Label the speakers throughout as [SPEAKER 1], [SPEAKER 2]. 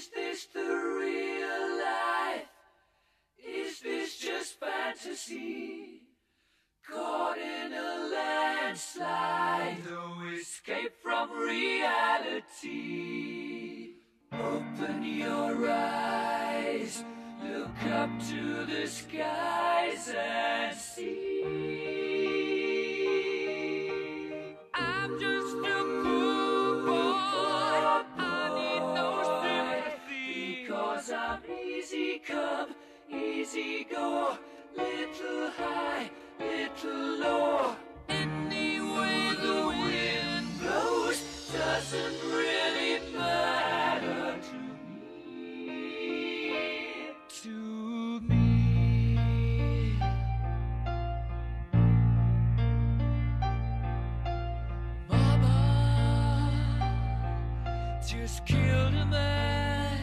[SPEAKER 1] Is this the real life? Is this just fantasy? Caught in a landslide, no escape from reality. Open your eyes, look up to the skies and see. Easy go. Little high, little low. Any way the wind blows doesn't really matter to me. To me. Mama just killed a man,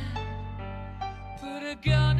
[SPEAKER 1] put a gun